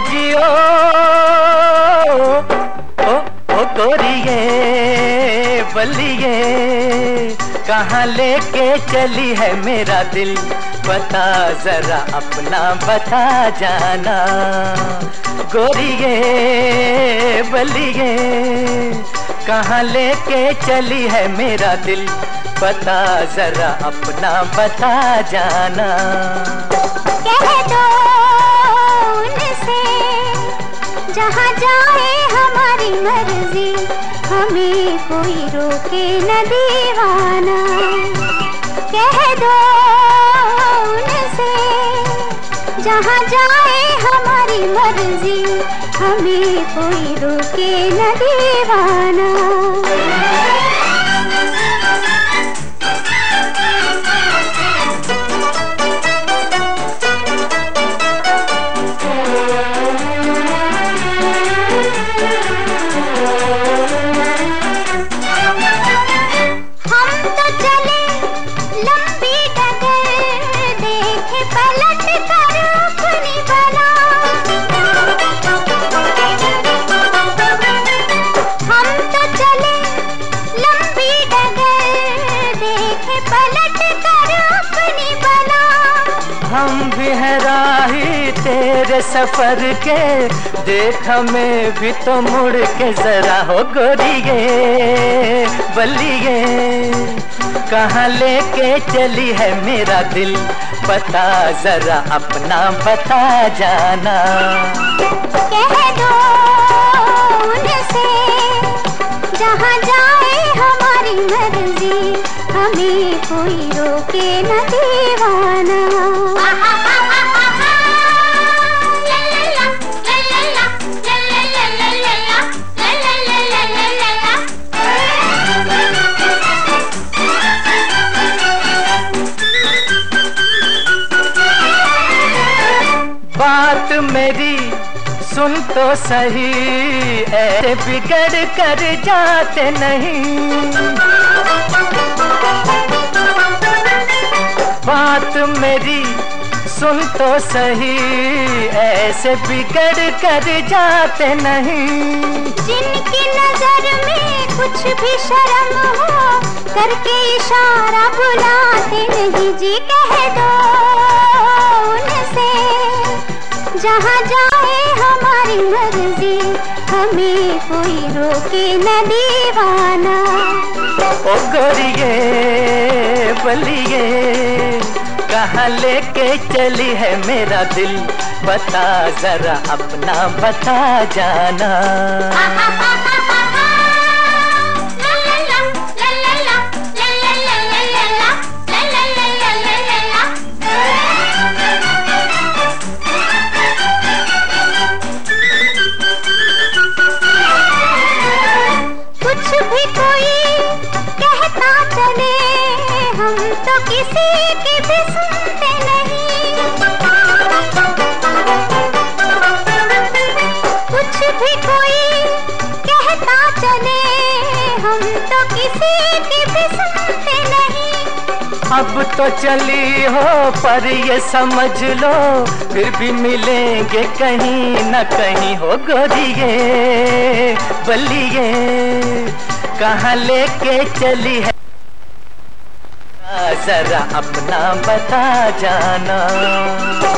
जियो ओ ओ गोरिए बलिए, कहाँ लेके चली है मेरा दिल? बता जरा अपना, बता जाना। गोरिए, बलिए, कहाँ लेके चली है मेरा दिल? बता जरा अपना, बता जाना। कह दो। जहाँ जाए हमारी मर्ज़ी, हमें कोई रोके न दीवाना। कह दो उनसे, जहाँ जाए हमारी मर्ज़ी, हमें कोई रोके न दीवाना। हम भी हैं राही तेरे सफ़र के। देख हमें भी तो मुड़ के जरा हो गोरिए, बलिए। कहाँ लेके चली है मेरा दिल? बता जरा अपना, बता जाना। कह दो उनसे, जहाँ जाए हमारी मर्ज़ी, हमें कोई रोके न दीवाना मेरी, सुन तो सही। ऐसे बिगड़ कर जाते नहीं। बात मेरी, सुन तो सही। ऐसे बिगड़ कर जाते नहीं। जिनकी नज़र में कुछ भी शर्म हो, करके इशारा बुलाते नहीं जी, कह दो। जहाँ जाए हमारी मर्ज़ी? हमें कोई रोके न दीवाना। ओ गोरिए बलिए कहाँ लेके चली है मेरा दिल? बता जरा अपना बता जाना। अब तो चली हो पर ये समझ लो, फिर भी मिलेंगे कहीं न कहीं हो गोरिए बलिए कहाँ लेके चली है जरा अपना बता जाना।